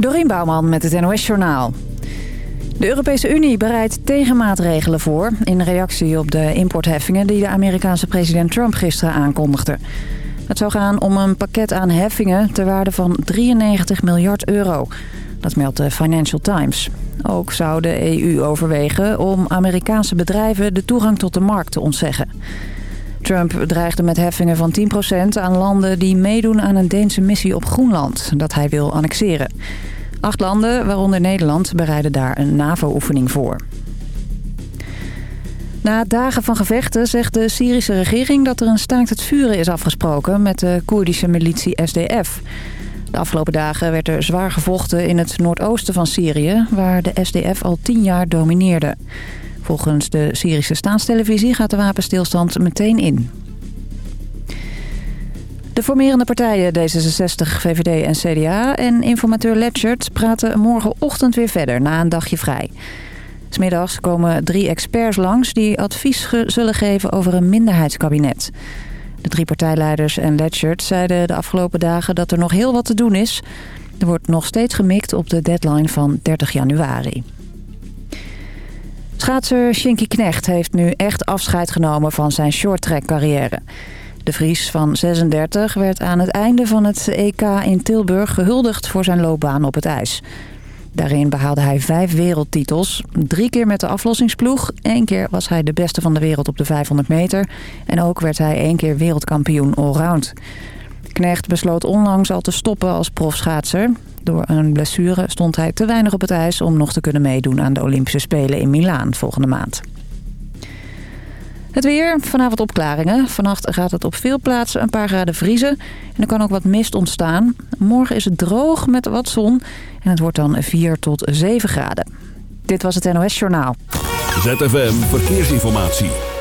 Dorien Bouwman met het NOS Journaal. De Europese Unie bereidt tegenmaatregelen voor... in reactie op de importheffingen die de Amerikaanse president Trump gisteren aankondigde. Het zou gaan om een pakket aan heffingen ter waarde van 93 miljard euro. Dat meldt de Financial Times. Ook zou de EU overwegen om Amerikaanse bedrijven de toegang tot de markt te ontzeggen. Trump dreigde met heffingen van 10% aan landen die meedoen aan een Deense missie op Groenland... dat hij wil annexeren. Acht landen, waaronder Nederland, bereiden daar een NAVO-oefening voor. Na dagen van gevechten zegt de Syrische regering dat er een staakt het vuren is afgesproken met de Koerdische militie SDF. De afgelopen dagen werd er zwaar gevochten in het noordoosten van Syrië, waar de SDF al tien jaar domineerde. Volgens de Syrische staatstelevisie gaat de wapenstilstand meteen in. De formerende partijen D66, VVD en CDA en informateur Letchert praten morgenochtend weer verder na een dagje vrij. Smiddags komen drie experts langs die advies zullen geven over een minderheidskabinet. De drie partijleiders en Letchert zeiden de afgelopen dagen dat er nog heel wat te doen is. Er wordt nog steeds gemikt op de deadline van 30 januari. Schaatser Shinky Knecht heeft nu echt afscheid genomen van zijn shorttrack carrière. De Vries van 36 werd aan het einde van het EK in Tilburg gehuldigd voor zijn loopbaan op het ijs. Daarin behaalde hij vijf wereldtitels. Drie keer met de aflossingsploeg. Eén keer was hij de beste van de wereld op de 500 meter. En ook werd hij één keer wereldkampioen allround. Knecht besloot onlangs al te stoppen als profschaatser. Door een blessure stond hij te weinig op het ijs om nog te kunnen meedoen aan de Olympische Spelen in Milaan volgende maand. Het weer, vanavond opklaringen. Vannacht gaat het op veel plaatsen een paar graden vriezen. En er kan ook wat mist ontstaan. Morgen is het droog met wat zon. En het wordt dan 4 tot 7 graden. Dit was het NOS Journaal. ZFM Verkeersinformatie.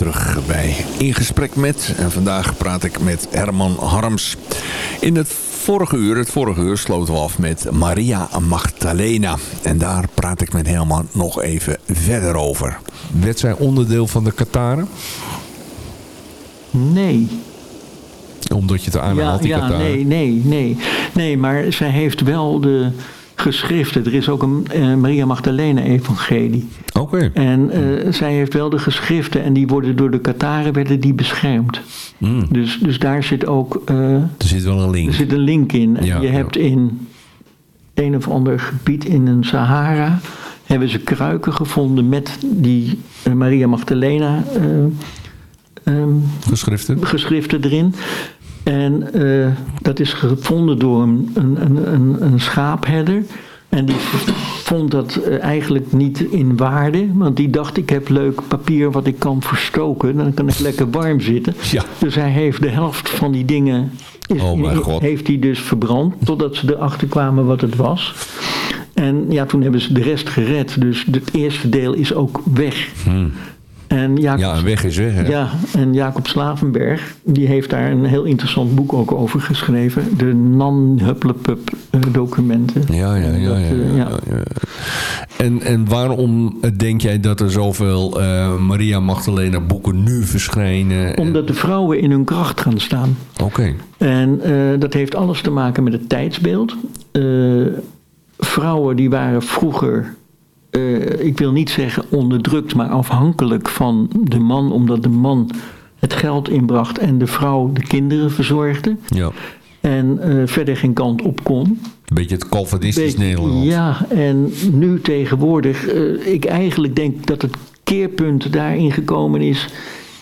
terug bij In Gesprek Met. En vandaag praat ik met Herman Harms. In het vorige uur, het vorige uur sloten we af met Maria Magdalena. En daar praat ik met Herman nog even verder over. Werd zij onderdeel van de Kataren? Nee. Omdat je het aanhaalt, ja, die Kataren? nee, nee, nee. Nee, maar zij heeft wel de geschriften. Er is ook een eh, Maria Magdalena evangelie. Oké. En eh, zij heeft wel de geschriften en die worden door de Kataren werden die beschermd. Mm. Dus, dus daar zit ook eh, Er zit wel een link. er zit een link in. En Ja, je ja. hebt in een of ander gebied in een Sahara hebben ze kruiken gevonden met die Maria Magdalena eh, ehm, Geschriften? geschriften erin. En eh, dat is gevonden door een, een, een, een, schaapherder. En die vond dat eh, eigenlijk niet in waarde. Want die dacht, ik heb leuk papier wat ik kan verstoken. Dan kan ik lekker warm zitten. Ja. Dus hij heeft de helft van die dingen... Is, Oh mijn God. heeft hij dus verbrand. Totdat ze erachter kwamen wat het was. En ja, toen hebben ze de rest gered. Dus het eerste deel is ook weg. En Jacob, Ja, een weg is weg. Hè? ja, en Jacob Slavenberg, die heeft daar een heel interessant boek ook over geschreven. De non-hupplepup eh, documenten. Ja, ja, ja. Dat, ja, eh, ja, ja. En, en waarom eh, denk jij dat er zoveel eh, Maria Magdalena boeken nu verschijnen? Omdat de vrouwen in hun kracht gaan staan. Oké. En eh, dat heeft alles te maken met het tijdsbeeld. Eh, vrouwen die waren vroeger, eh, ik wil niet zeggen onderdrukt, maar afhankelijk van de man, omdat de man het geld inbracht en de vrouw de kinderen verzorgde. Ja. En eh, verder geen kant op kon. Een beetje het Calvinistisch Nederland. Ja, en nu tegenwoordig, eh, ik eigenlijk denk dat het keerpunt daarin gekomen is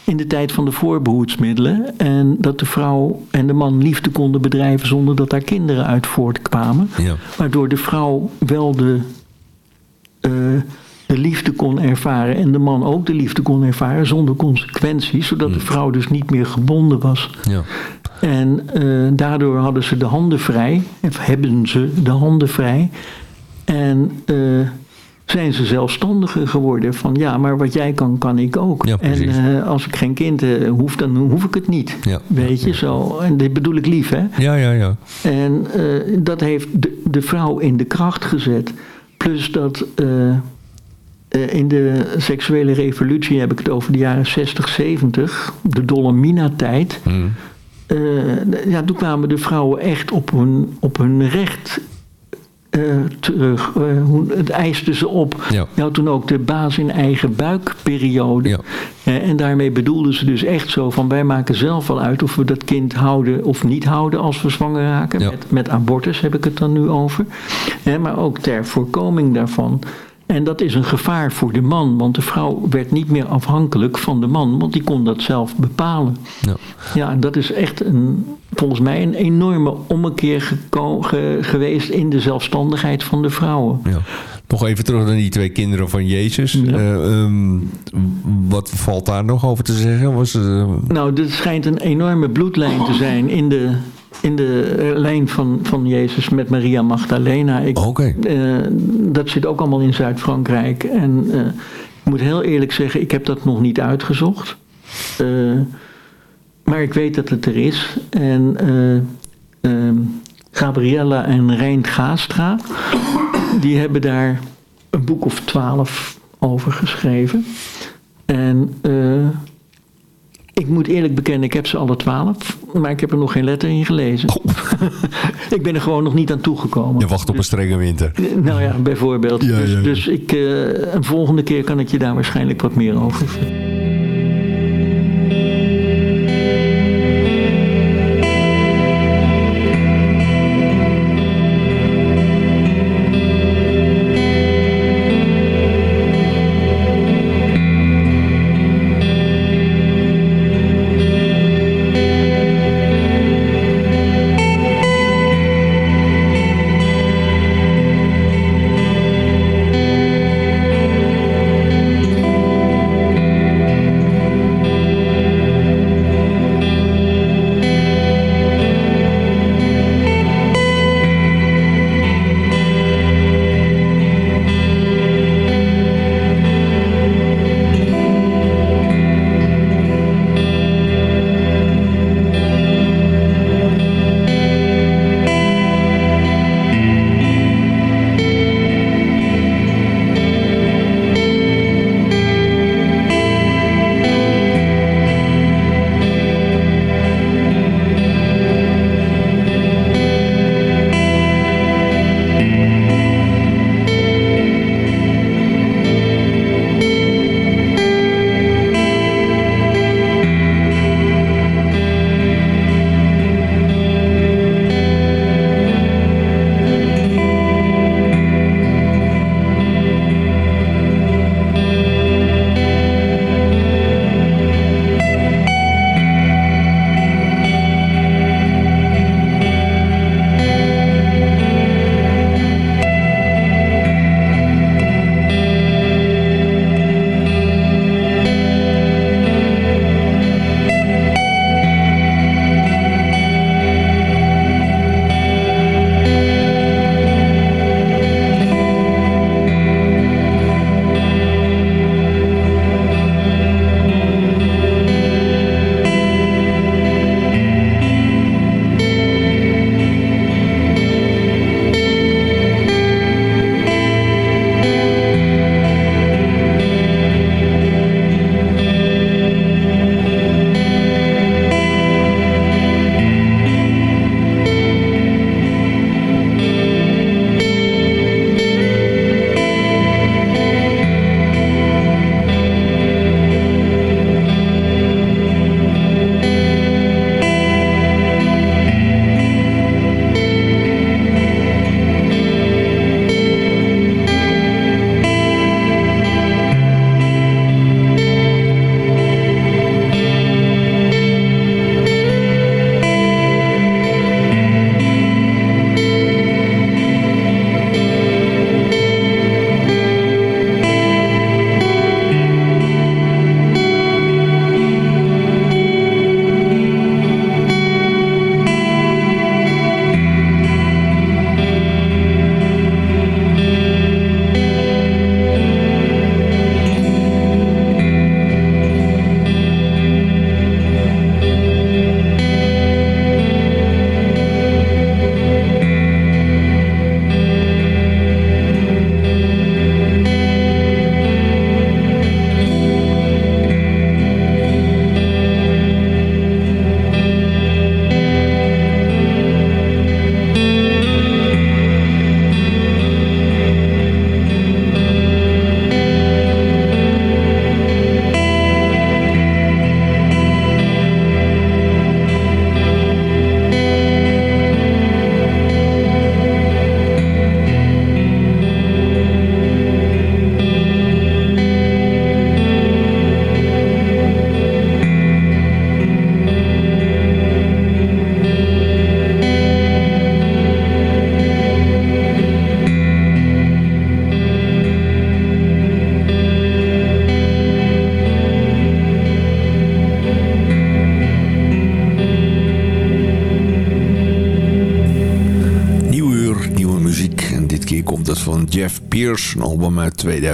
in de tijd van de voorbehoedsmiddelen. En dat de vrouw en de man liefde konden bedrijven zonder dat daar kinderen uit voortkwamen. Ja. Waardoor de vrouw wel de, eh, de liefde kon ervaren en de man ook de liefde kon ervaren zonder consequenties. Zodat de vrouw dus niet meer gebonden was. Ja. En eh, daardoor hadden ze de handen vrij, of hebben ze de handen vrij. En eh, zijn ze zelfstandiger geworden. Van ja, maar wat jij kan, kan ik ook. Ja, en als ik geen kind hoef, dan hoef ik het niet. Ja. Weet je, zo. En dit bedoel ik lief, hè? Ja, ja, ja. En dat heeft de, de vrouw in de kracht gezet. Plus dat eh, eh, in de seksuele revolutie heb ik het over de jaren 60, 70, de Dolomina-tijd. Hm. Eh, ja, toen kwamen de vrouwen echt op hun, op hun recht terug. Eh, hoe, het eiste ze op. Ja. Je had toen ook de baas in eigen buikperiode. Ja. Eh, en daarmee bedoelden ze dus echt zo van wij maken zelf wel uit of we dat kind houden of niet houden als we zwanger raken. Ja. Met, met abortus heb ik het dan nu over. Eh, maar ook ter voorkoming daarvan. En dat is een gevaar voor de man, want de vrouw werd niet meer afhankelijk van de man, want die kon dat zelf bepalen. Ja. Ja, en dat is echt een, volgens mij een enorme ommekeer geko- ge- geweest in de zelfstandigheid van de vrouwen. Ja. Nog even terug naar die twee kinderen van Jezus. Ja. Eh, ehm, wat valt daar nog over te zeggen? Was, het, eh, Nou, dit schijnt een enorme bloedlijn te zijn in de, in de lijn van, van Jezus met Maria Magdalena. Oké. eh, dat zit ook allemaal in Zuid-Frankrijk. En eh, ik moet heel eerlijk zeggen, ik heb dat nog niet uitgezocht. Eh, maar ik weet dat het er is. En eh, ehm, Gabriella en Rijn Gaastra, die hebben daar een boek of twaalf over geschreven. En ik moet eerlijk bekennen, ik heb ze alle twaalf, maar ik heb er nog geen letter in gelezen. ik ben er gewoon nog niet aan toegekomen. je wacht op een strenge winter. Nou ja, bijvoorbeeld. Ja, dus ja, ja. dus ik, eh, een volgende keer kan ik je daar waarschijnlijk wat meer over vertellen.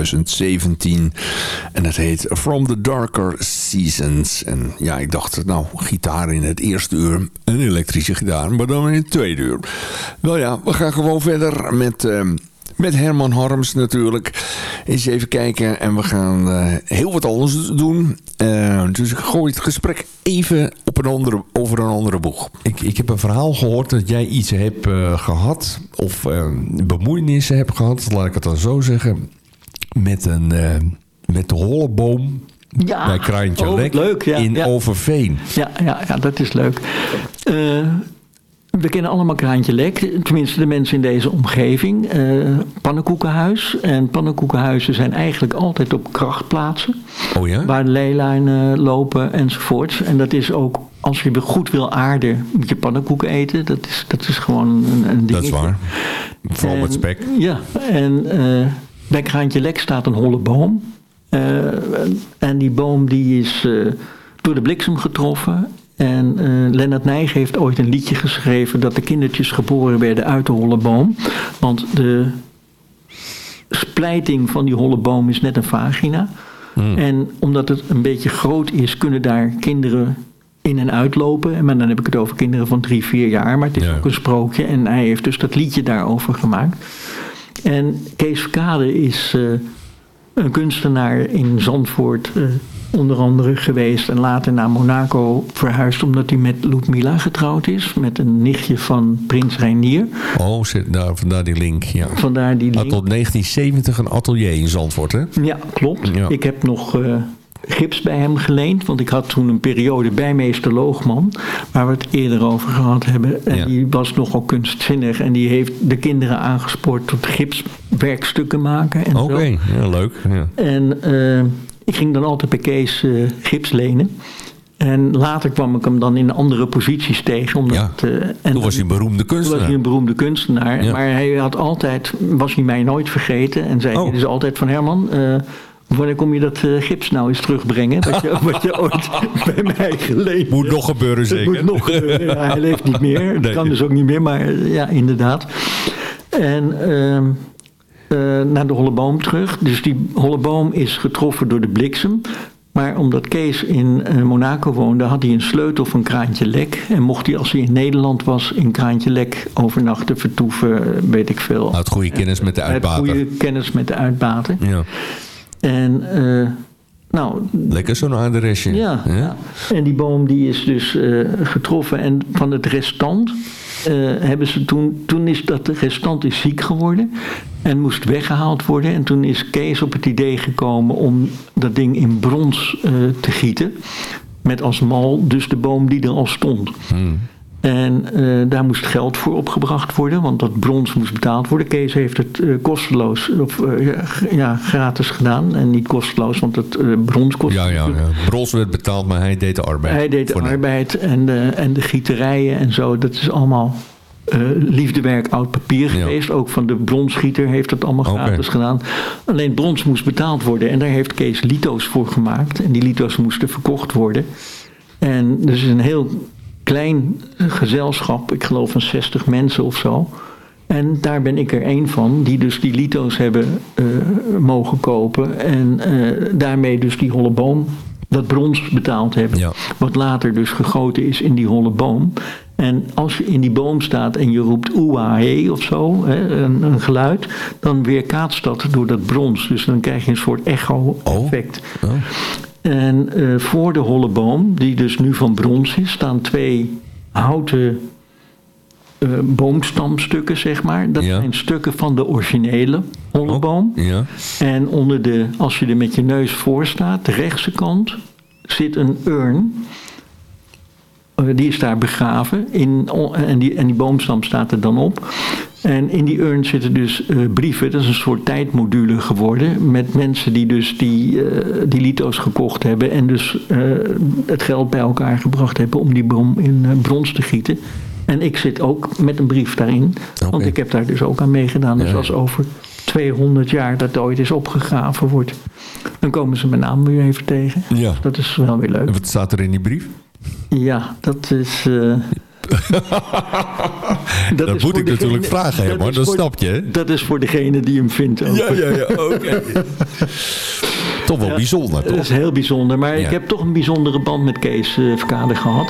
2017. En het heet From the Darker Seasons. En ja, ik dacht, nou, gitaar in het eerste uur. Een elektrische gitaar, maar dan in het tweede uur. Wel ja, we gaan gewoon verder met... Uh, met Herman Harms natuurlijk. Eens even kijken. En we gaan uh, heel wat anders doen. Uh, dus ik gooi het gesprek even op een andere, over een andere boeg. Ik, ik heb een verhaal gehoord dat jij iets hebt uh, gehad. Of bemoeienissen hebt gehad. Laat ik het dan zo zeggen. Met, een, met de holleboom. Ja, bij Kraantje oh, Lek leuk, ja, in ja. Overveen. Ja, ja, ja, dat is leuk. We kennen allemaal Kraantje Lek, tenminste de mensen in deze omgeving. Uh, pannenkoekenhuis. En pannenkoekenhuizen zijn eigenlijk altijd op krachtplaatsen. Oh ja? Waar de leelijnen lopen enzovoorts. En dat is ook, als je goed wil aarden, moet je pannenkoeken eten. Dat is, dat is gewoon een, een ding. Dat is waar. Vooral met spek. Ja, en uh, bij Kraantje Lek staat een holle boom. Uh, en die boom die is door de bliksem getroffen. En uh, Lennart Nijg heeft ooit een liedje geschreven dat de kindertjes geboren werden uit de holle boom. Want de splijting van die holle boom is net een vagina. Hmm. En omdat het een beetje groot is, kunnen daar kinderen in en uitlopen. Maar dan heb ik het over kinderen van drie, vier jaar. Maar het is Ja. ook een sprookje. En hij heeft dus dat liedje daarover gemaakt. En Kees Verkade is eh, een kunstenaar in Zandvoort eh, onder andere geweest. En later naar Monaco verhuisd omdat hij met Ludmilla getrouwd is. Met een nichtje van prins Reinier. Oh, zit daar, vandaar die link. Ja. Vandaar die Had link. tot 1970 een atelier in Zandvoort, hè? Ja, klopt. Ja. Ik heb nog eh, gips bij hem geleend. Want ik had toen een periode bij meester Loogman. Waar we het eerder over gehad hebben. En Ja. die was nogal kunstzinnig. En die heeft de kinderen aangespoord tot gipswerkstukken maken. En Oké, ja, leuk. Ja. En eh, ik ging dan altijd bij Kees eh, gips lenen. En later kwam ik hem dan in andere posities tegen. Omdat, Ja, eh, en Toen was hij een beroemde toen was kunstenaar. hij een beroemde kunstenaar. Ja. Maar hij had altijd, was hij mij nooit vergeten. En zei Oh. hij dus altijd van Herman... Wanneer kom je dat eh, gips nou eens terugbrengen? Wat je, wat je ooit bij mij geleend Moet nog gebeuren, zeker. moet nog gebeuren. Ja, hij leeft niet meer. Dat Nee. kan dus ook niet meer, maar eh, ja, inderdaad. En ehm, eh, naar de Holleboom terug. Dus die Holleboom is getroffen door de bliksem. Maar omdat Kees in Monaco woonde, had hij een sleutel van Kraantje Lek. En mocht hij, als hij in Nederland was, in Kraantje Lek overnachten, vertoeven, weet ik veel. Had goede kennis met de had uitbater. goede kennis met de uitbater. Ja. En eh, nou, Lekker zo'n adresje. ja, ja. En die boom die is dus eh, getroffen. En van het restant eh, hebben ze toen... Toen is dat restant is ziek geworden. En moest weggehaald worden. En toen is Kees op het idee gekomen om dat ding in brons te gieten. Met als mal dus de boom die er al stond. Hmm. En eh, daar moest geld voor opgebracht worden, want dat brons moest betaald worden. Kees heeft het eh, kosteloos, of eh, ja, gratis gedaan. En niet kosteloos, want het brons kost. Ja, ja, ja. Bros werd betaald, maar hij deed de arbeid. Hij deed de arbeid en de, en de gieterijen en zo. Dat is allemaal liefdewerk oud papier Ja. geweest. Ook van de bronsgieter heeft het allemaal gratis gedaan. Alleen brons moest betaald worden. En daar heeft Kees lito's voor gemaakt. En die lito's moesten verkocht worden. En dus een heel klein gezelschap. Ik geloof van 60 mensen of zo. En daar ben ik er één van, die dus die lito's hebben eh, mogen kopen. En eh, daarmee dus die holle boom, dat brons betaald hebben. Ja. Wat later dus gegoten is in die holle boom. En als je in die boom staat en je roept oeah hey of zo, hè, een, een geluid, dan weerkaatst dat door dat brons. Dus dan krijg je een soort echo-effect. Oh. En eh, voor de holle boom, die dus nu van brons is, staan twee houten eh, boomstamstukken, zeg maar. Dat Ja. zijn stukken van de originele holle boom. Ja. En onder de, als je er met je neus voor staat, de rechtse kant, zit een urn. Eh, die is daar begraven. In, en, die, en die boomstam staat er dan op. En in die urn zitten dus eh, brieven. Dat is een soort tijdmodule geworden. Met mensen die dus die, eh, die lito's gekocht hebben. En dus eh, het geld bij elkaar gebracht hebben om die boom in eh, brons te gieten. En ik zit ook met een brief daarin. Want ik heb daar dus ook aan meegedaan. Dus Ja, als over 200 jaar dat ooit is opgegraven wordt. Dan komen ze mijn naam weer even tegen. Ja. Dat is wel weer leuk. En wat staat er in die brief? Ja, dat is... eh, Dat, moet ik natuurlijk vragen, Herman. is Dat snap je, hè? Dat is voor degene die hem vindt. ook. ja, ja. Oké. Toch wel bijzonder, Dat toch? is heel bijzonder. Maar Ja. ik heb toch een bijzondere band met Kees eh Verkade gehad.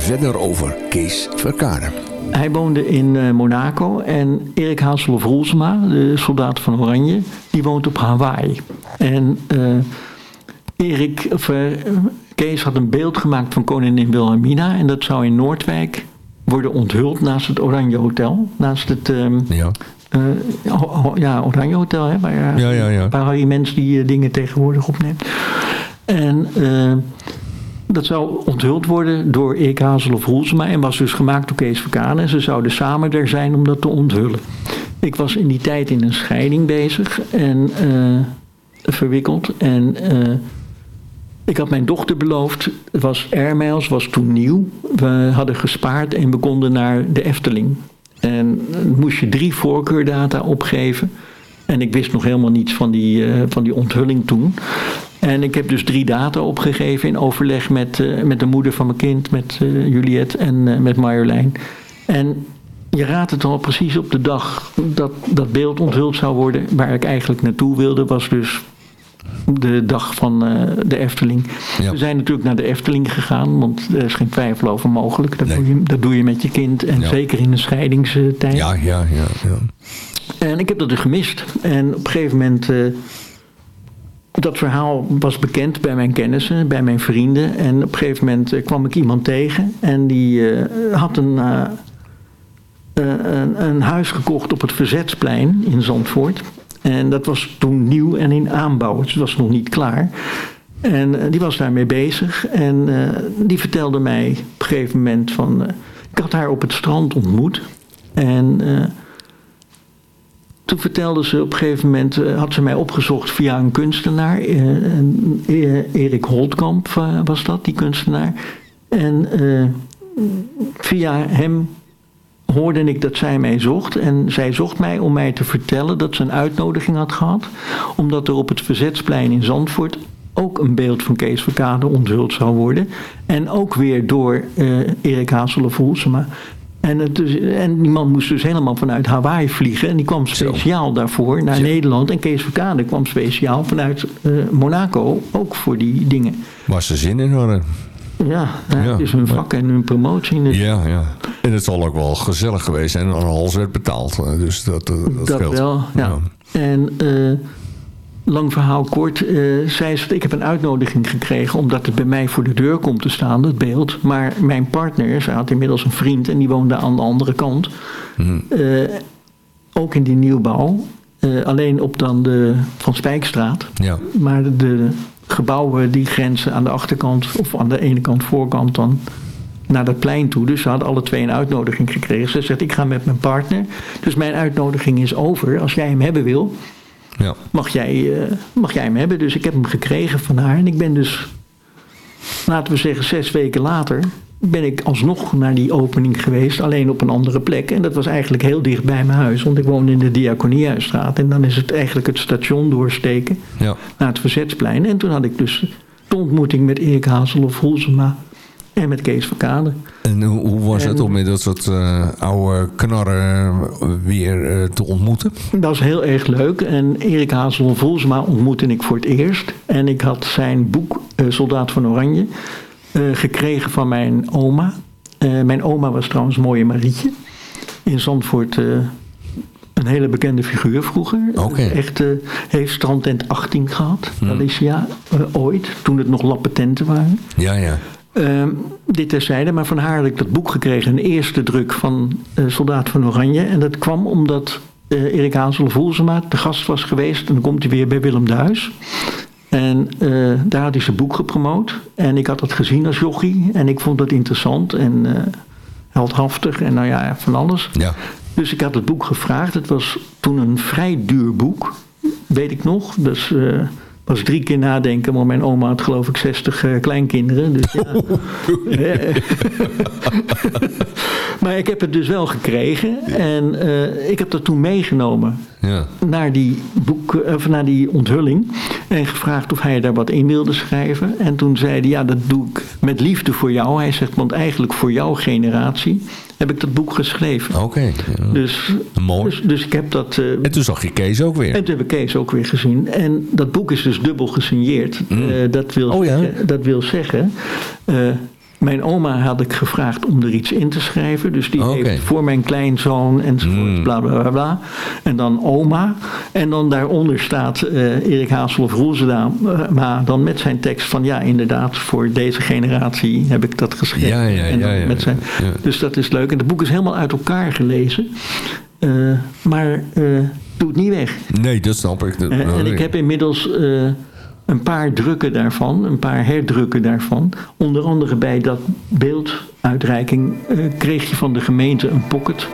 Verder over Kees Verkade. hij woonde in uh, Monaco en Erik Hazelhoff Roelsema, de soldaat van Oranje, die woont op Hawaii. En uh, Erik, of, uh, Kees had een beeld gemaakt van koningin Wilhelmina en dat zou in Noordwijk worden onthuld naast het Oranje Hotel, naast het um, ja. ja, Oranje Hotel, hè, waar, ja, ja, ja. waar Harry Mens die dingen tegenwoordig opneemt. En dat zou onthuld worden door Erik Hazel of Roelsema en was dus gemaakt door Kees. En ze zouden samen er zijn om dat te onthullen. Ik was in die tijd in een scheiding bezig en uh, verwikkeld. En uh, ik had mijn dochter beloofd, was Airmails, was toen nieuw. We hadden gespaard en we konden naar de Efteling. En moest je drie voorkeurdata opgeven. En ik wist nog helemaal niets van die, uh, van die onthulling toen. En ik heb dus drie data opgegeven in overleg met, uh, met de moeder van mijn kind, met uh, Juliette en uh, met Marjolein. En je raadt het al precies op de dag dat dat beeld onthuld zou worden. Waar ik eigenlijk naartoe wilde was dus de dag van de Efteling. Ja. We zijn natuurlijk naar de Efteling gegaan, want er is geen twijfel over mogelijk. Dat, nee. doe, je, dat doe je met je kind en ja. zeker in een scheidingstijd. Ja, ja, ja, ja. En ik heb dat dus gemist. En op een gegeven moment dat verhaal was bekend bij mijn kennissen, bij mijn vrienden. En op een gegeven moment uh, kwam ik iemand tegen en die uh, had een, uh, een, een, huis gekocht op het Verzetsplein in Zandvoort. En dat was toen nieuw en in aanbouw, dus het was nog niet klaar. En die was daarmee bezig en die vertelde mij op een gegeven moment van... ik had haar op het strand ontmoet en toen vertelde ze op een gegeven moment, uh, had ze mij opgezocht via een kunstenaar. Uh, Erik Holtkamp was dat, die kunstenaar. En via hem hoorde ik dat zij mij zocht. En zij zocht mij om mij te vertellen dat ze een uitnodiging had gehad. Omdat er op het Verzetsplein in Zandvoort ook een beeld van Kees Verkade onthuld zou worden. En ook weer door Erik Hazeloff Hoelsema. En, het dus, en die man moest dus helemaal vanuit Hawaii vliegen. En die kwam speciaal Zo. daarvoor naar Zo. Nederland. En Kees Verkade kwam speciaal vanuit uh, Monaco ook voor die dingen. Was ze zin in hadden. Ja, ja, het is hun vak en hun promotie. Dus. Ja, ja. En het zal ook wel gezellig geweest zijn. En alles werd betaald. Dus dat, dat, dat wel, ja. ja. En... Uh, lang verhaal kort, uh, zei ze, ik heb een uitnodiging gekregen omdat het bij mij voor de deur komt te staan, het beeld. Maar mijn partner, ze had inmiddels een vriend en die woonde aan de andere kant. Mm. Uh, ook in die nieuwbouw. Uh, alleen op dan de Van Spijkstraat. Ja. Maar de, de gebouwen die grenzen aan de achterkant of aan de ene kant voorkant dan naar dat plein toe. Dus ze hadden alle twee een uitnodiging gekregen. Ze zegt, ik ga met mijn partner. Dus mijn uitnodiging is over. Als jij hem hebben wil, ja. mag, jij, uh, mag jij hem hebben. Dus ik heb hem gekregen van haar. En ik ben dus, laten we zeggen, zes weken later ben ik alsnog naar die opening geweest, alleen op een andere plek. En dat was eigenlijk heel dicht bij mijn huis, want ik woonde in de Diakoniehuisstraat. En dan is het eigenlijk het station doorsteken ja. naar het Verzetsplein. En toen had ik dus de ontmoeting met Erik Hazel of Holsema en met Kees van Kade. En hoe, was en, het om met dat soort uh, oude knarren weer uh, te ontmoeten? Dat was heel erg leuk. En Erik Hazel Volsma ontmoette ik voor het eerst. En ik had zijn boek uh, Soldaat van Oranje gekregen van mijn oma. mijn oma was trouwens mooie Marietje. In Zandvoort een hele bekende figuur vroeger. Okay. Echt, heeft strandtent 18 gehad, hmm. Alicia, ooit. Toen het nog lappetenten waren. Ja, ja. Uh, dit terzijde, maar van haar had ik dat boek gekregen, een eerste druk van uh, Soldaat van Oranje. En dat kwam omdat uh, Erik Hazel Voelsema te gast was geweest. En dan komt hij weer bij Willem Duis. En uh, daar had hij zijn boek gepromoot. En ik had dat gezien als jochie. En ik vond dat interessant en heldhaftig en nou ja, van alles. Ja. Dus ik had het boek gevraagd. Het was toen een vrij duur boek, weet ik nog. Dus was drie keer nadenken, maar mijn oma had geloof ik 60 uh, kleinkinderen. Dus ja. maar ik heb het dus wel gekregen en uh, ik heb dat toen meegenomen ja. naar, die boek, of naar die onthulling. En gevraagd of hij daar wat in wilde schrijven. En toen zei hij, ja dat doe ik met liefde voor jou. Hij zegt, want eigenlijk voor jouw generatie heb ik dat boek geschreven. Oké. Okay, ja. dus, Mooi. Dus, dus, ik heb dat... Uh, en toen zag je Kees ook weer. En toen heb ik Kees ook weer gezien. En dat boek is dus dubbel gesigneerd. Mm. Uh, dat, wil, oh, ja? dat wil zeggen... Mijn oma had ik gevraagd om er iets in te schrijven. Dus die heeft voor mijn kleinzoon enzovoort, Mm. bla bla bla bla. En dan oma. En dan daaronder staat eh, Erik Hazelhoff Roeseda. eh, maar dan met zijn tekst van ja, inderdaad, voor deze generatie heb ik dat geschreven. Ja, ja, en ja, ja, met zijn, ja. Dus dat is leuk. En het boek is helemaal uit elkaar gelezen. Eh, maar doet niet weg. Nee, dat snap ik. Dat- en ik heb inmiddels een paar drukken daarvan, een paar herdrukken daarvan. Onder andere bij dat beelduitreiking eh, kreeg je van de gemeente een pocket.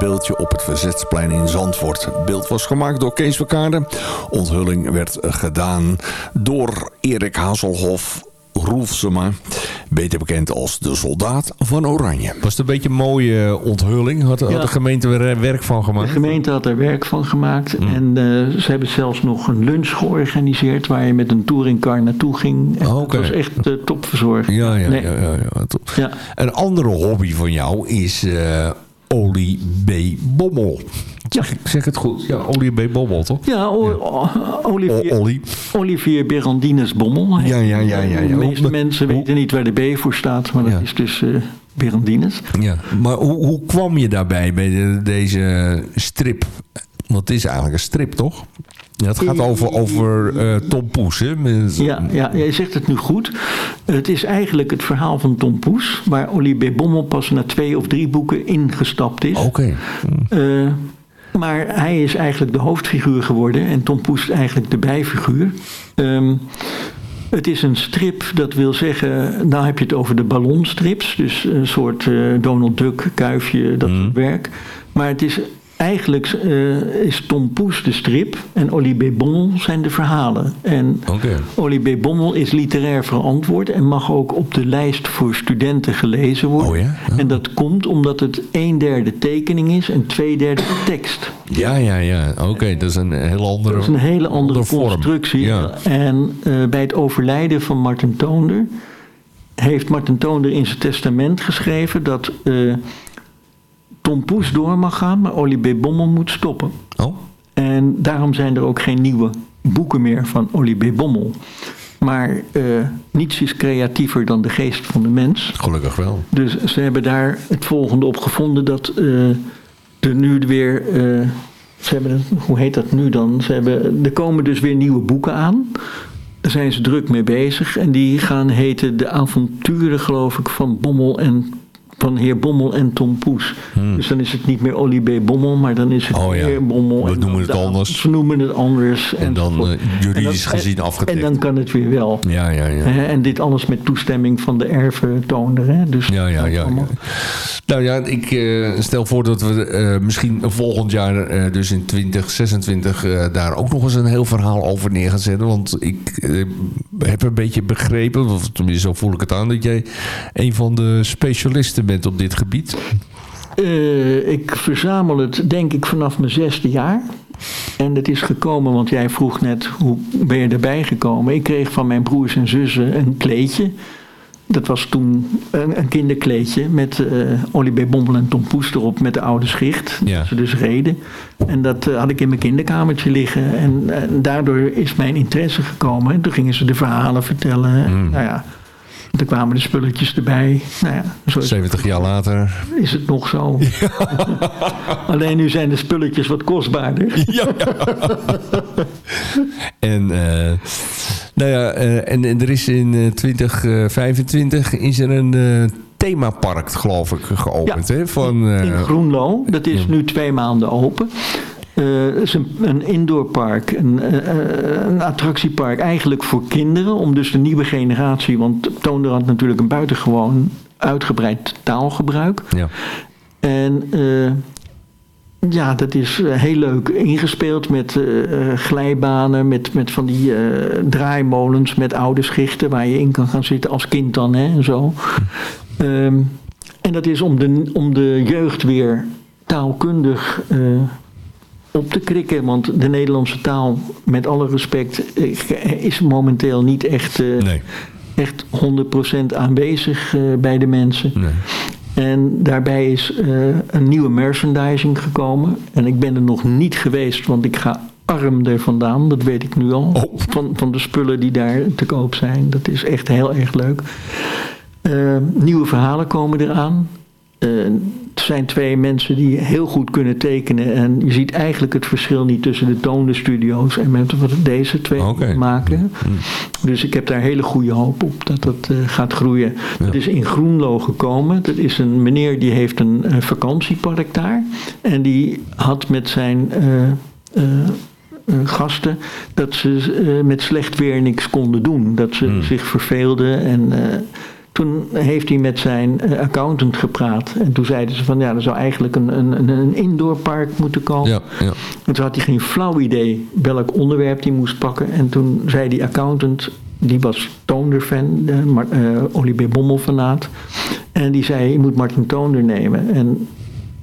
Beeldje op het Verzetsplein in Zandvoort. Het beeld was gemaakt door Kees Verkaarde. Onthulling werd gedaan door Erik Hazelhof, Roelfsema, beter bekend als de soldaat van Oranje. Was het een beetje een mooie onthulling? Had, had Ja. de gemeente er werk van De gemaakt? gemeente had er werk van gemaakt. Mm. En eh, ze hebben zelfs nog een lunch georganiseerd waar je met een touringcar naartoe ging. Oh, oké. Het was echt uh, topverzorgd. Ja, ja, Nee. ja, ja, ja, top. Ja. Een andere hobby van jou is eh Olie B. Bommel. Zeg, ik zeg het goed? Ja, Olie B. Bommel, toch? Ja, o- o- Olivier, Ollie. Olivier Berandinus Bommel. Ja, ja, ja, ja, ja. De meeste mensen weten niet waar de B voor staat, maar dat Ja. is dus eh Berandinus. Ja. Maar hoe, hoe kwam je daarbij, bij de- deze strip? Want het is eigenlijk een strip, toch? Ja, het gaat over, over eh, Tom Poes, hè? Met- Ja, ja, jij zegt het nu goed. Het is eigenlijk het verhaal van Tom Poes, waar Olivier Bommel pas na twee of drie boeken ingestapt is. Oké. Eh, maar hij is eigenlijk de hoofdfiguur geworden en Tom Poes is eigenlijk de bijfiguur. Ehm, het is een strip, dat wil zeggen, nou heb je het over de ballonstrips, dus een soort eh, Donald Duck, kuifje, dat soort werk. Maar het is eigenlijk eh, is Tom Poes de strip en Ollie B. Bommel zijn de verhalen. En. Ollie B. Bommel is literair verantwoord en mag ook op de lijst voor studenten gelezen worden. Oh ja? Ja. En dat komt omdat het een derde tekening is en twee derde tekst. Ja, ja, ja. Oké, dat is een heel andere Dat is een hele andere constructie. Ja. En eh, bij het overlijden van Martin Toonder heeft Martin Toonder in zijn testament geschreven dat eh, Tom Poes door mag gaan, maar Ollie B. Bommel moet stoppen. Oh, En daarom zijn er ook geen nieuwe boeken meer van Ollie B. Bommel. Maar eh, niets is creatiever dan de geest van de mens. gelukkig wel. Dus ze hebben daar het volgende op gevonden dat eh, er nu weer. eh, ze hebben, het- hoe heet dat nu dan? Ze hebben, er komen dus weer nieuwe boeken aan. Daar zijn ze druk mee bezig. En die gaan heten De avonturen, geloof ik, van Bommel en. Van heer Bommel en Tom Poes. Dus dan is het niet meer Ollie B. Bommel, maar dan is het Hmm. Oh ja. heer Bommel. We en noemen het anders. Ze noemen het anders. En dan eh, juridisch En gezien En afgetikt. dan kan het weer wel. Ja, ja, ja. En dit alles met toestemming van de erftoonder. Hè? Dus Ja, ja, ja. Nou ja, ik eh, stel voor dat we eh, misschien volgend jaar, dus in 2026, eh, daar ook nog eens een heel verhaal over neer gaan zetten. Want ik heb een beetje begrepen, of tenminste zo voel ik het aan, dat jij een van de specialisten bent op dit gebied. Eh, ik verzamel het denk ik vanaf mijn zesde jaar. En het is gekomen, want jij vroeg net hoe ben je erbij gekomen. Ik kreeg van mijn broers en zussen een kleedje. Dat was toen een, een kinderkleedje met eh Ollie B. Bommel en Tom Poes erop met de oude schicht. Ja. Dat ze dus reden. En dat eh, had ik in mijn kinderkamertje liggen. En, daardoor is mijn interesse gekomen. En toen gingen ze de verhalen vertellen. Mm. Nou ja, toen kwamen de spulletjes erbij. Nou ja, zo is 70 jaar later. is het nog zo. Alleen nu zijn de spulletjes wat kostbaarder. En, eh, nou ja, eh, en, en er is in eh, 2025 is er een eh, themapark, geloof ik, geopend. Ja, hè? Van, eh, In Groenlo, dat is nu twee maanden open. Eh, Het is een, een indoorpark, een, eh, eh, een attractiepark eigenlijk voor kinderen. Om dus de nieuwe generatie, want Toonder had natuurlijk een buitengewoon uitgebreid taalgebruik. ja. En eh, ja, dat is eh, heel leuk ingespeeld met eh, eh, glijbanen, met, met van die eh, draaimolens met oude schichten waar je in kan gaan zitten als kind dan hè, en zo. Ehm, en dat is om de, om de jeugd weer taalkundig eh, op te krikken. Want de Nederlandse taal, met alle respect, eh, is momenteel niet echt, eh, Nee. echt 100% aanwezig eh, bij de mensen. nee. En daarbij is een nieuwe merchandising gekomen. En ik ben er nog niet geweest, want ik ga arm er vandaan. Dat weet ik nu al. Oh. Van, van de spullen die daar te koop zijn. Dat is echt heel erg leuk. Nieuwe verhalen komen eraan. Zijn twee mensen die heel goed kunnen tekenen. En je ziet eigenlijk het verschil niet tussen de Toonde Studio's en met wat deze twee maken. Dus ik heb daar hele goede hoop op dat dat eh, gaat groeien. Het is in Groenlo gekomen. Dat is een meneer die heeft een eh, vakantiepark daar. En die had met zijn eh, gasten dat ze met slecht weer niks konden doen. Dat ze zich verveelden en... eh, Toen heeft hij met zijn eh, accountant gepraat. En toen zeiden ze van ja, er zou eigenlijk een, een, een indoorpark moeten komen. Ja, ja. En toen had hij geen flauw idee welk onderwerp hij moest pakken. En toen zei die accountant, die was Toonder-fan, uh, Olivier Bommel-fanaat. En die zei, je moet Martin Toonder nemen. En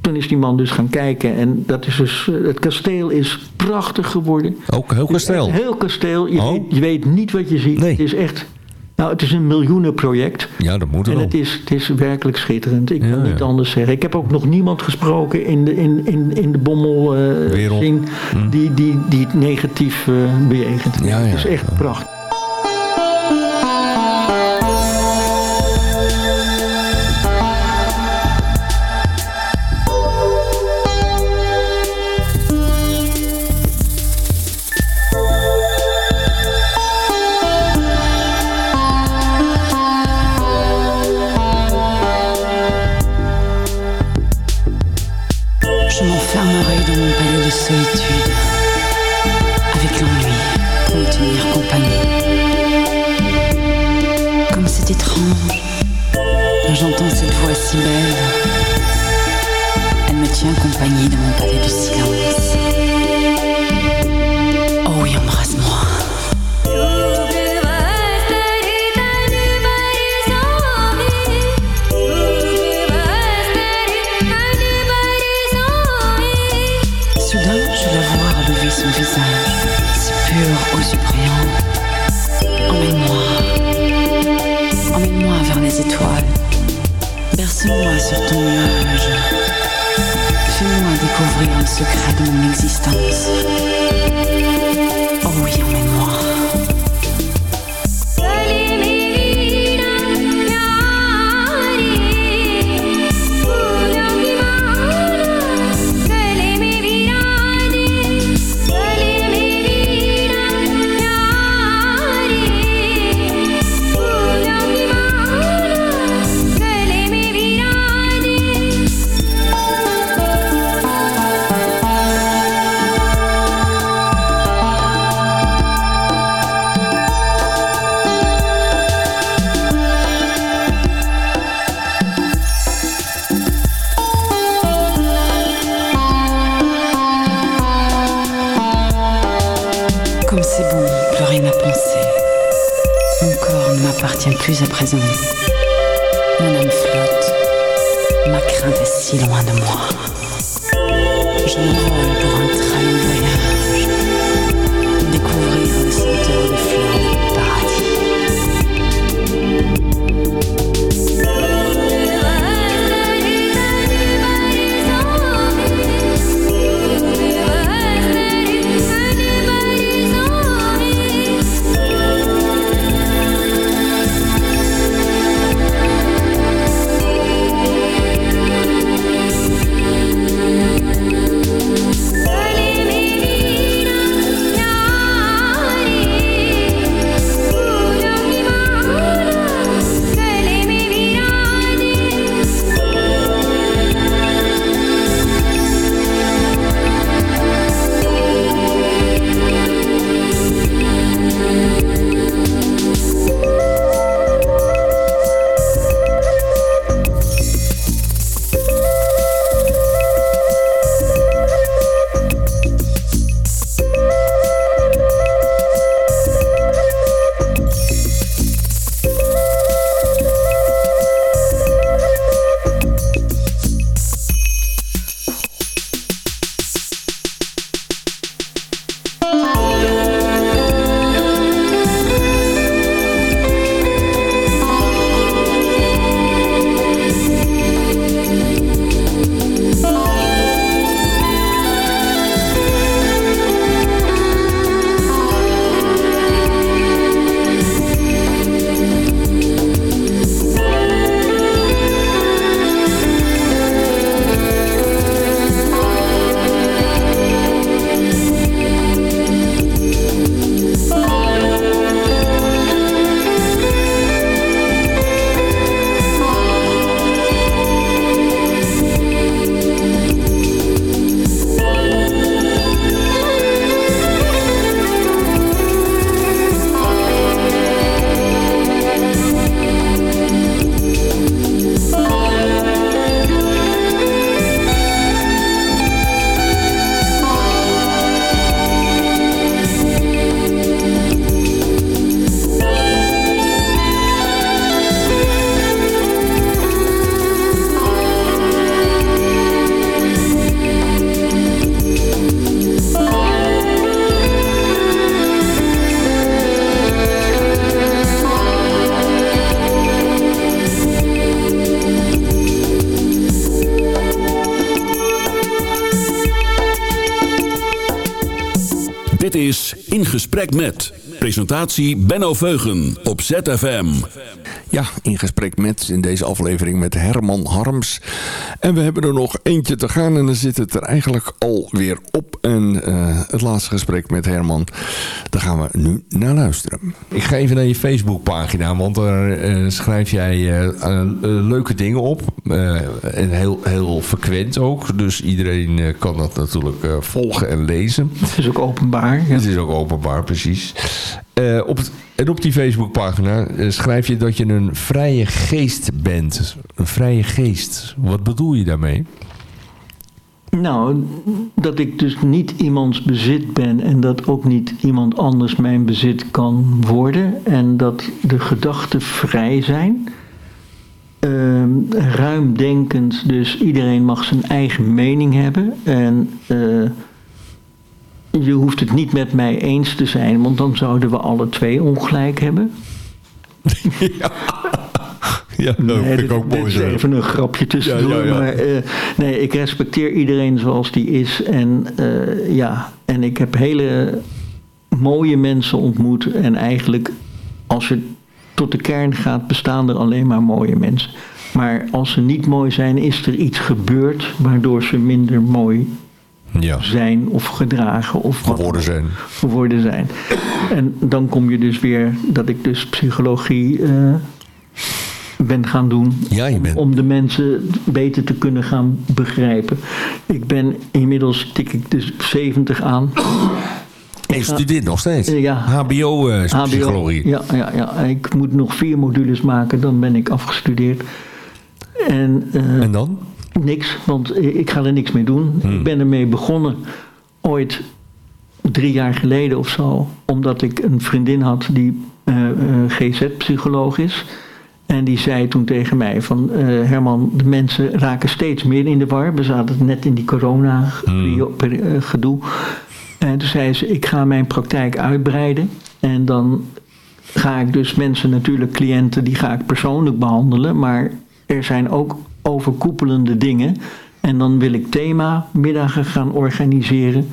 toen is die man dus gaan kijken. En dat is dus, eh, het kasteel is prachtig geworden. Ook heel kasteel? Heel kasteel. Je, Oh. weet, je weet niet wat je ziet. Nee. Het is echt... Nou, het is een miljoenenproject. Ja, dat moet En wel. het is, het is werkelijk schitterend. Ik Ja, kan niet ja. anders zeggen. Ik heb ook nog niemand gesproken in de, in, in, in de bommel Hm. die, die, die het negatief eh bejegent. Ja, ja, Het is echt prachtig. Dans mon palais de solitude, avec l'ennui pour me tenir compagnie. Comme c'est étrange, quand j'entends cette voix si belle, elle me tient compagnie dans mon palais de silence. Ton nuage. Fais-moi découvrir le secret de mon existence. Gesprek Met. Presentatie Benno Veugen op ZFM. Ja, in gesprek met in deze aflevering met Herman Harms. En we hebben er nog eentje te gaan en dan zit het er eigenlijk alweer op. En uh, het laatste gesprek met Herman, daar gaan we nu naar luisteren. Ik ga even naar je Facebookpagina, want daar uh, schrijf jij uh, leuke dingen op. en heel, heel frequent ook. Dus iedereen kan dat natuurlijk volgen en lezen. Het is ook openbaar. Ja. Het is ook openbaar, precies. Uh, op het, en op die Facebookpagina schrijf je dat je een vrije geest bent. Een vrije geest. Wat bedoel je daarmee? Nou, dat ik dus niet iemands bezit ben en dat ook niet iemand anders mijn bezit kan worden. En dat de gedachten vrij zijn. Uh, ruimdenkend, dus iedereen mag zijn eigen mening hebben. En je hoeft het niet met mij eens te zijn, want dan zouden we alle twee ongelijk hebben. Ja, ja dat nee, vind ik ook mooi. Dit even een grapje tussendoor. Ja, ja, ja. Maar uh, nee, ik respecteer iedereen zoals die is. En uh, ja, en ik heb hele mooie mensen ontmoet. En eigenlijk, als je tot de kern gaat, bestaan er alleen maar mooie mensen. Maar als ze niet mooi zijn, is er iets gebeurd waardoor ze minder mooi ja. zijn of gedragen of geworden zijn. geworden zijn. En dan kom je dus weer dat ik dus psychologie uh, ben gaan doen. Ja, je bent... Om de mensen beter te kunnen gaan begrijpen. Ik ben inmiddels tik ik dus 70 aan. Je studeert nog steeds? Ja. HBO-psychologie? HBO, ja, ja, ja, ik moet nog vier modules maken, dan ben ik afgestudeerd. En, uh, en dan? Niks, want ik ga er niks mee doen. Hmm. Ik ben ermee begonnen ooit drie jaar geleden of zo. Omdat ik een vriendin had die uh, GZ-psycholoog is. En die zei toen tegen mij van... Uh, Herman, de mensen raken steeds meer in de war. We zaten net in die corona-gedoe. En toen zei ze, ik ga mijn praktijk uitbreiden. En dan ga ik dus mensen, natuurlijk cliënten... die ga ik persoonlijk behandelen. Maar er zijn ook overkoepelende dingen. En dan wil ik themamiddagen gaan organiseren.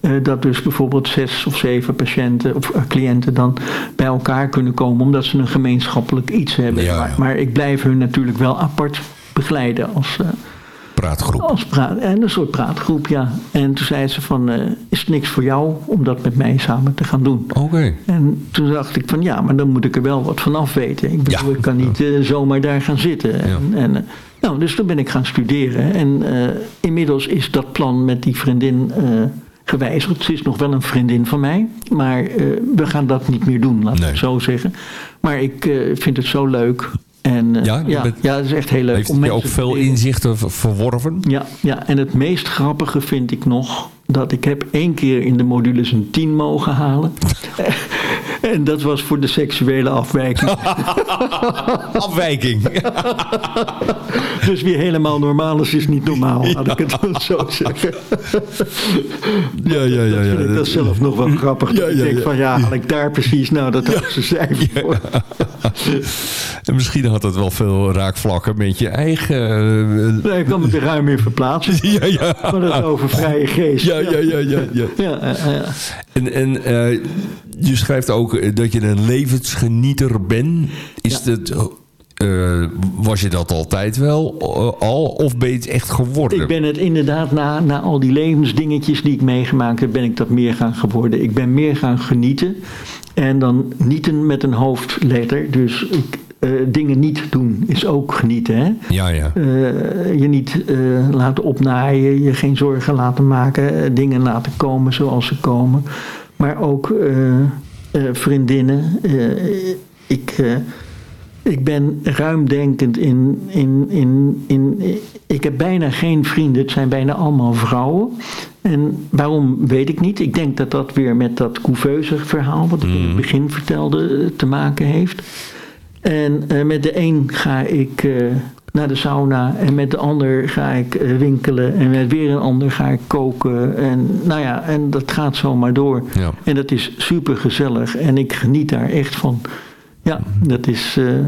Uh, dat dus bijvoorbeeld zes of zeven patiënten of uh, cliënten dan bij elkaar kunnen komen. Omdat ze een gemeenschappelijk iets hebben. Ja, ja. Maar, maar, ik blijf hun natuurlijk wel apart begeleiden als... Uh, praatgroep. Als praat, en een soort praatgroep, ja. En toen zei ze van, is het niks voor jou om dat met mij samen te gaan doen? Oké. Okay. En toen dacht ik van, ja, maar dan moet ik er wel wat van af weten. Ik bedoel, Ja. ik kan niet zomaar daar gaan zitten. En, en nou, dus toen ben ik gaan studeren. En uh, inmiddels is dat plan met die vriendin gewijzigd. Ze is nog wel een vriendin van mij. Maar uh, we gaan dat niet meer doen, laat ik het zo zeggen. Maar ik vind het zo leuk. En Ja, ja, bent- ja, het is echt heel leuk. Heeft om je ook veel inzichten verworven? Ja, ja, en het meest grappige vind ik nog dat ik heb één keer in de modules een 10 mogen halen. en dat was voor de seksuele afwijking. Afwijking. dus wie helemaal normaal is, is niet normaal, laat ik het zo zeggen. ja, ja, ja. ja. vind ik dat zelf nog wel grappig. Ja, dat ik denk van ja, haal ik daar precies nou dat hoogste cijfer voor. En misschien had het wel veel raakvlakken met je eigen... eh, Nee, ik kan me er ruim in verplaatsen. Ja, ja. Van het over vrije geest. Ja, ja, ja, ja. ja. Ja, ja. En, en eh, je schrijft ook dat je een levensgenieter bent. Is dat, eh, was je dat altijd wel eh, al? Of ben je het echt geworden? Ik ben het inderdaad, na, na al die levensdingetjes die ik meegemaakt heb, ben ik dat meer gaan geworden. Ik ben meer gaan genieten. En dan nieten met een hoofdletter. Dus ik, eh, dingen niet doen is ook genieten. Hè? Ja, ja. Je niet laten opnaaien, je geen zorgen laten maken, dingen laten komen zoals ze komen. Maar ook vriendinnen. Ik, ik ben ruimdenkend in, in, in, in. Ik heb bijna geen vrienden, het zijn bijna allemaal vrouwen. En waarom weet ik niet. Ik denk dat dat weer met dat couveuse verhaal, wat ik in het begin vertelde, eh, te maken heeft. En eh, met de een ga ik eh, naar de sauna en met de ander ga ik winkelen en met weer een ander ga ik koken. En nou ja, en dat gaat zomaar door. Ja. En dat is super gezellig en ik geniet daar echt van. Ja, dat is, eh,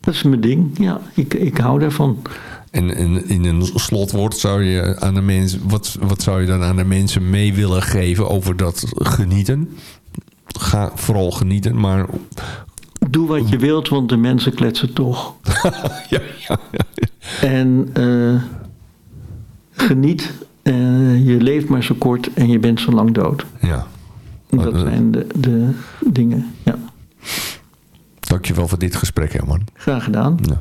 dat is mijn ding. Ja, ik, ik hou daarvan. En, en in een slotwoord zou je aan de mensen... Wat, wat zou je dan aan de mensen mee willen geven over dat genieten? Ga vooral genieten, maar... Doe wat je wilt, want de mensen kletsen toch. ja, ja, ja. En eh, geniet. eh, je leeft maar zo kort en je bent zo lang dood. ja. Dat zijn de, de dingen. Ja. Dankjewel voor dit gesprek, Herman. Graag gedaan. Ja.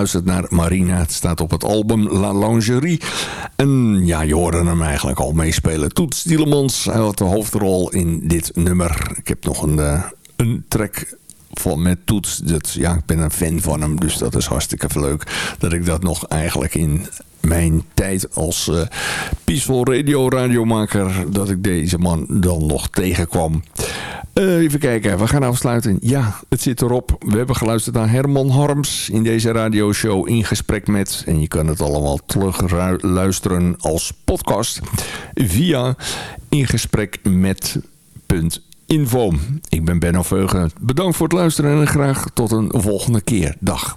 Geluisterd naar Marina. Het staat op het album La Lingerie. En ja, je hoorde hem eigenlijk al meespelen. Toets Dielemans had de hoofdrol in dit nummer. Ik heb nog een, uh, een track van met Toets. Dat, ja, ik ben een fan van hem, dus dat is hartstikke leuk. Dat ik dat nog eigenlijk in mijn tijd als uh, Peaceful Radio radiomaker... dat ik deze man dan nog tegenkwam. Uh, even kijken, we gaan afsluiten. Ja, het zit erop. We hebben geluisterd naar Herman Harms in deze radioshow in gesprek met... en je kan het allemaal terug luisteren als podcast via ingesprekmet.info. Ik ben Benno Veugen. Bedankt voor het luisteren en graag tot een volgende keer. Dag.